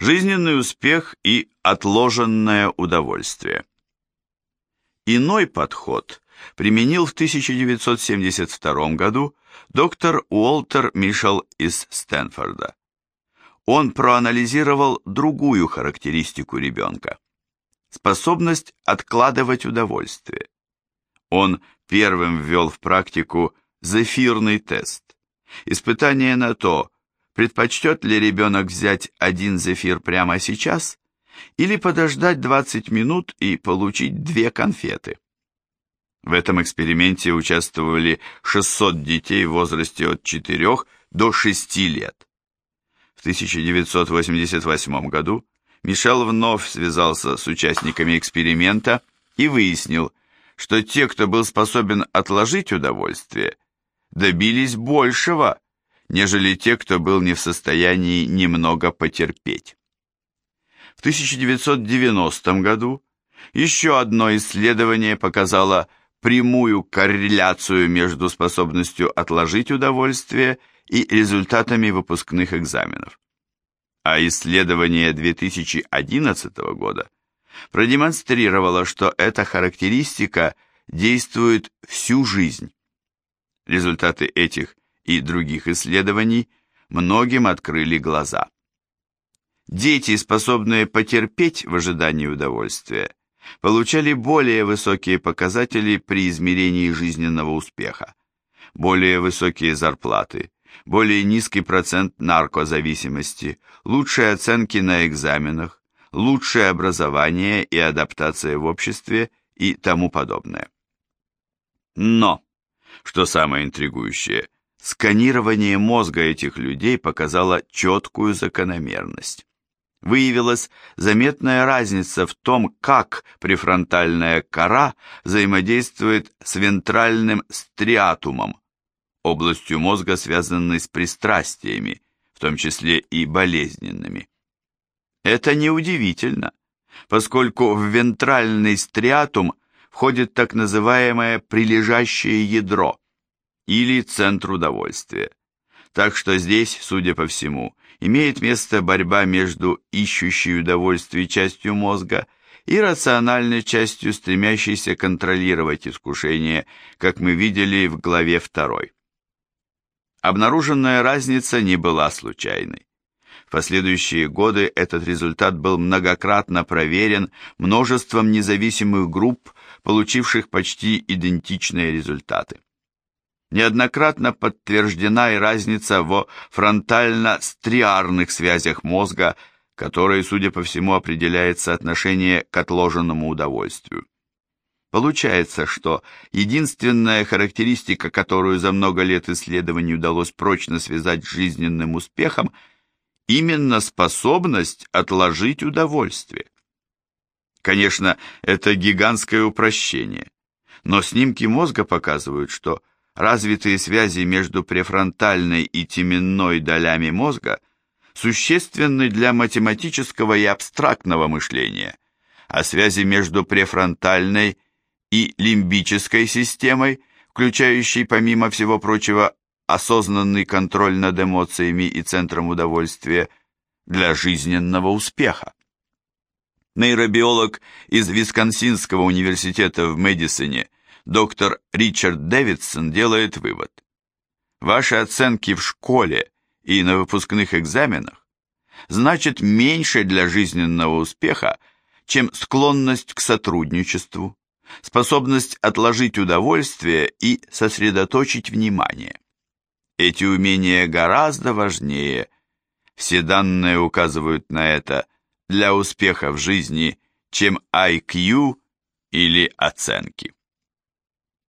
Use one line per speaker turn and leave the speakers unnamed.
Жизненный успех и отложенное удовольствие. Иной подход применил в 1972 году доктор Уолтер Мишел из Стэнфорда. Он проанализировал другую характеристику ребенка – способность откладывать удовольствие. Он первым ввел в практику зефирный тест, испытание на то, предпочтет ли ребенок взять один зефир прямо сейчас или подождать 20 минут и получить две конфеты. В этом эксперименте участвовали 600 детей в возрасте от 4 до 6 лет. В 1988 году Мишел вновь связался с участниками эксперимента и выяснил, что те, кто был способен отложить удовольствие, добились большего, нежели те, кто был не в состоянии немного потерпеть. В 1990 году еще одно исследование показало прямую корреляцию между способностью отложить удовольствие и результатами выпускных экзаменов. А исследование 2011 года продемонстрировало, что эта характеристика действует всю жизнь. Результаты этих и других исследований многим открыли глаза. Дети, способные потерпеть в ожидании удовольствия, получали более высокие показатели при измерении жизненного успеха, более высокие зарплаты, более низкий процент наркозависимости, лучшие оценки на экзаменах, лучшее образование и адаптация в обществе и тому подобное. Но, что самое интригующее, сканирование мозга этих людей показало четкую закономерность выявилась заметная разница в том, как префронтальная кора взаимодействует с вентральным стриатумом, областью мозга, связанной с пристрастиями, в том числе и болезненными. Это неудивительно, поскольку в вентральный стриатум входит так называемое прилежащее ядро или центр удовольствия. Так что здесь, судя по всему, имеет место борьба между ищущей удовольствие частью мозга и рациональной частью, стремящейся контролировать искушение, как мы видели в главе 2. Обнаруженная разница не была случайной. В последующие годы этот результат был многократно проверен множеством независимых групп, получивших почти идентичные результаты. Неоднократно подтверждена и разница во фронтально-стриарных связях мозга, которой, судя по всему, определяет соотношение к отложенному удовольствию. Получается, что единственная характеристика, которую за много лет исследований удалось прочно связать с жизненным успехом, именно способность отложить удовольствие. Конечно, это гигантское упрощение, но снимки мозга показывают, что развитые связи между префронтальной и теменной долями мозга существенны для математического и абстрактного мышления, а связи между префронтальной и лимбической системой, включающей, помимо всего прочего, осознанный контроль над эмоциями и центром удовольствия, для жизненного успеха. Нейробиолог из Висконсинского университета в Мэдисоне доктор Ричард Дэвидсон делает вывод. Ваши оценки в школе и на выпускных экзаменах значит меньше для жизненного успеха, чем склонность к сотрудничеству, способность отложить удовольствие и сосредоточить внимание. Эти умения гораздо важнее, все данные указывают на это, для успеха в жизни, чем IQ или оценки.